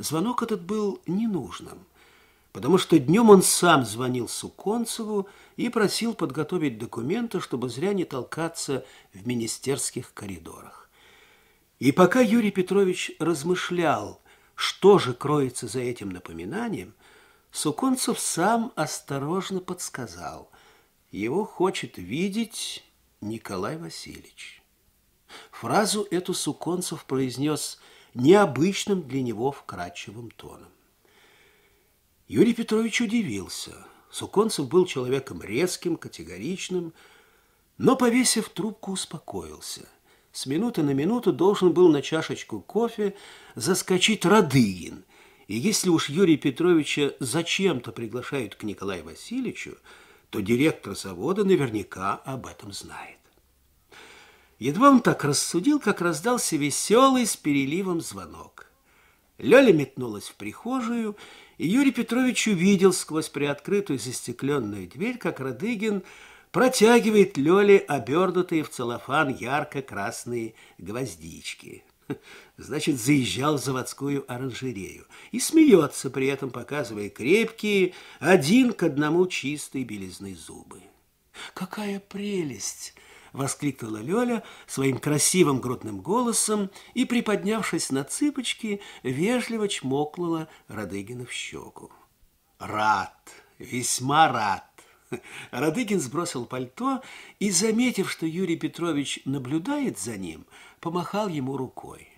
звонок этот был ненужным, потому что днем он сам звонил Суконцеву и просил подготовить документы, чтобы зря не толкаться в министерских коридорах. И пока Юрий Петрович размышлял, что же кроется за этим напоминанием, Суконцев сам осторожно подсказал. Его хочет видеть Николай Васильевич. Фразу эту Суконцев произнес необычным для него вкрадчивым тоном. Юрий Петрович удивился. Суконцев был человеком резким, категоричным, но, повесив трубку, успокоился. С минуты на минуту должен был на чашечку кофе заскочить Радыгин. И если уж Юрия Петровича зачем-то приглашают к Николаю Васильевичу, то директор завода наверняка об этом знает. Едва он так рассудил, как раздался веселый с переливом звонок. Лёля метнулась в прихожую, и Юрий Петрович увидел сквозь приоткрытую застекленную дверь, как Радыгин протягивает Лёле обернутые в целлофан ярко-красные гвоздички. Значит, заезжал в заводскую оранжерею и смеется, при этом показывая крепкие, один к одному чистые белизны зубы. «Какая прелесть!» Воскликнула Лёля своим красивым грудным голосом и, приподнявшись на цыпочки, вежливо чмокнула Радыгина в щеку. Рад, весьма рад. Радыгин сбросил пальто и, заметив, что Юрий Петрович наблюдает за ним, помахал ему рукой.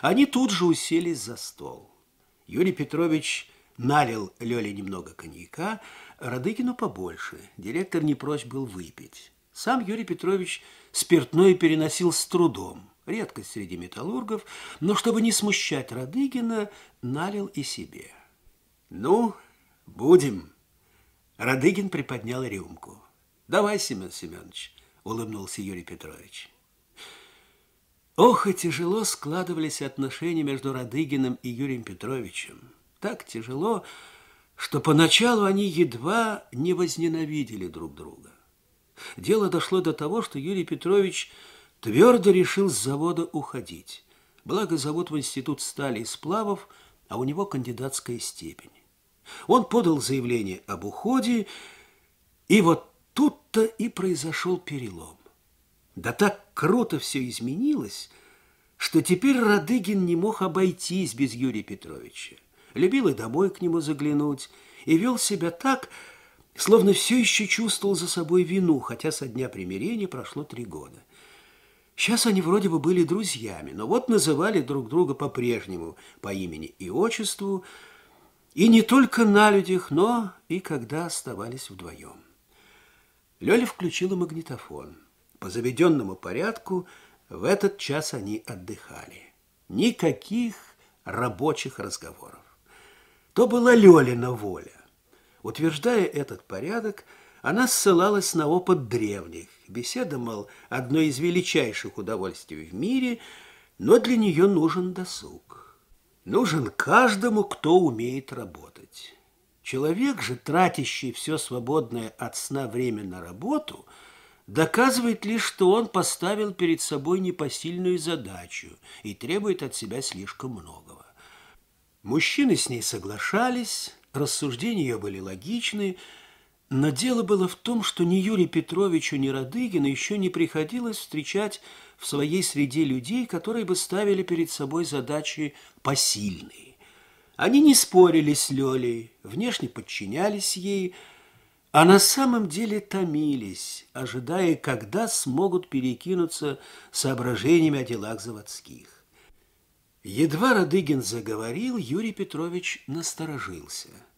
Они тут же уселись за стол. Юрий Петрович налил Лёле немного коньяка, Радыгину побольше. Директор не прочь был выпить. Сам Юрий Петрович спиртное переносил с трудом, редкость среди металлургов, но чтобы не смущать Радыгина, налил и себе. «Ну, будем». Радыгин приподнял рюмку. «Давай, Семен Семенович», — улыбнулся Юрий Петрович. Ох, и тяжело складывались отношения между Радыгиным и Юрием Петровичем. Так тяжело, что поначалу они едва не возненавидели друг друга. Дело дошло до того, что Юрий Петрович твердо решил с завода уходить. Благо завод в институт стали и сплавов, а у него кандидатская степень. Он подал заявление об уходе, и вот тут-то и произошел перелом. Да так круто все изменилось, что теперь Радыгин не мог обойтись без Юрия Петровича. Любил и домой к нему заглянуть, и вел себя так, словно все еще чувствовал за собой вину, хотя со дня примирения прошло три года. Сейчас они вроде бы были друзьями, но вот называли друг друга по-прежнему по имени и отчеству, и не только на людях, но и когда оставались вдвоем. Лёля включила магнитофон. По заведенному порядку в этот час они отдыхали. Никаких рабочих разговоров. То была Лёлина воля. Утверждая этот порядок, она ссылалась на опыт древних. Беседа, мол, одно из величайших удовольствий в мире, но для нее нужен досуг. Нужен каждому, кто умеет работать. Человек же, тратящий все свободное от сна время на работу, доказывает лишь, что он поставил перед собой непосильную задачу и требует от себя слишком многого. Мужчины с ней соглашались, Рассуждения ее были логичны, но дело было в том, что ни Юрию Петровичу, ни Радыгину еще не приходилось встречать в своей среде людей, которые бы ставили перед собой задачи посильные. Они не спорили с Лёлей, внешне подчинялись ей, а на самом деле томились, ожидая, когда смогут перекинуться соображениями о делах заводских. Едва Радыгин заговорил, Юрий Петрович насторожился –